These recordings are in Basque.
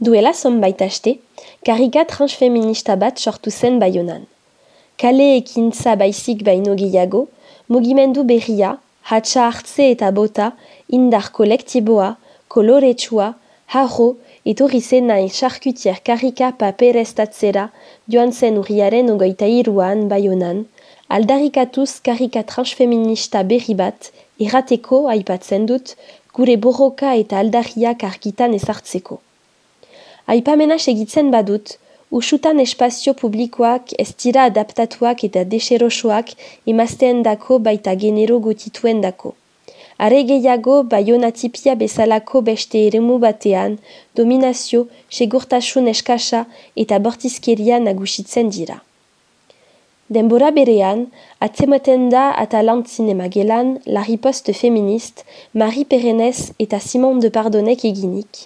Duela zonbait aste, karika transfeminista bat sortu zen baionan. Kale ekintza baizik baino gehiago, mugimendu berria, hatsa hartze eta bota, indar kolektiboa, koloretsua, harro, etorri zen nahi charkutier karika paperestatzera joan zen urriaren ogoita iruan baionan, aldarikatuz karika transfeminista berri bat, errateko aipatzen dut, gure borroka eta aldarriak argitan ezartzeko. Aipamena segitzen badut, usutan espazio publikoak ez dira adaptatuak eta deserosoak emazteen dako baita genero gotituen dako. Are gehiago, baionatipia bezalako beste eremu batean, dominazio, segurtasun eskasa eta bortizkeria nagusitzen dira. Denbora berean, atzematen da atalant zinema gelan, la riposte feminist, Marie Perenez eta Simon de Pardonek eginik,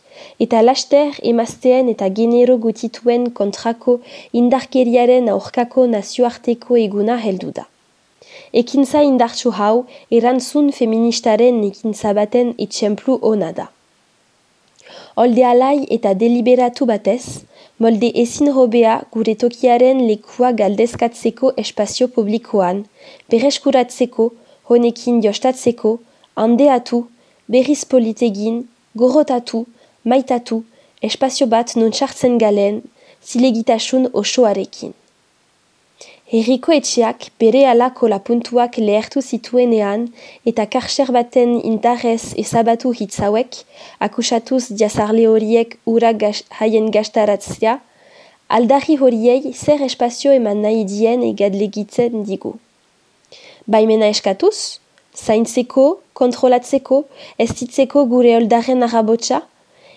eta laster emazteen eta genero gutituen kontrako indarkeriaren aurkako nazioarteko eguna heldu da. Ekintza indartsu hau, erantzun feministaren ekintza baten etxemplu hona da. Olde alai eta deliberatu batez, molde ezin hobea gure tokiaren lekua galdezkatzeko espazio publikoan, bereskuratzeko, honekin jostatzeko, handeatu, berriz politegin, gorotatu, maitatu, espazio bat non txartzen galen, zilegitasun osoarekin. Herriko etxeak bere alako lapuntuak lehertu zituenean eta karser baten intarrez ezabatu hitzauek, akusatuz jazarle horiek ura haien gastaratzea, aldarri horiei zer espazio eman nahi dien egadlegitzen digu. Baimena eskatuz, zaintzeko, kontrolatzeko, ez ditzeko gure oldarren arrabotsa,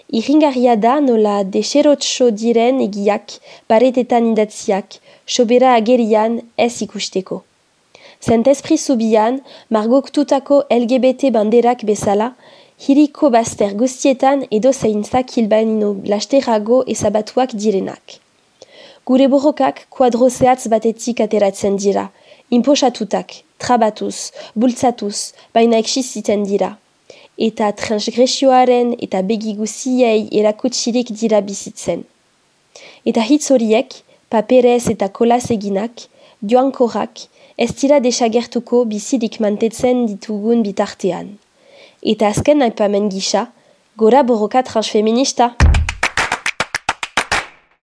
Iringarria da nola deserotxo diren egiak, paretetan indatziak, sobera agerian ez ikusteko. Zentezpri zubian, margoktutako LGBT banderak bezala, hiriko bazter guztietan edo zeintzak hilbaino lasterago ezabatuak direnak. Gure borrokak kuadrozeatz batetik ateratzen dira, imposatutak, trabatuz, bultzatuz, baina eksiziten dira eta transgresioaren eta begiguziei erakutsirik dira bizitzen. Eta hitz horiek, paperez eta kolaz eginak, joan korrak, ez dira desagertuko bizidik mantetzen ditugun bitartean. Eta azken naipamen gisa, gora borroka transfeminista!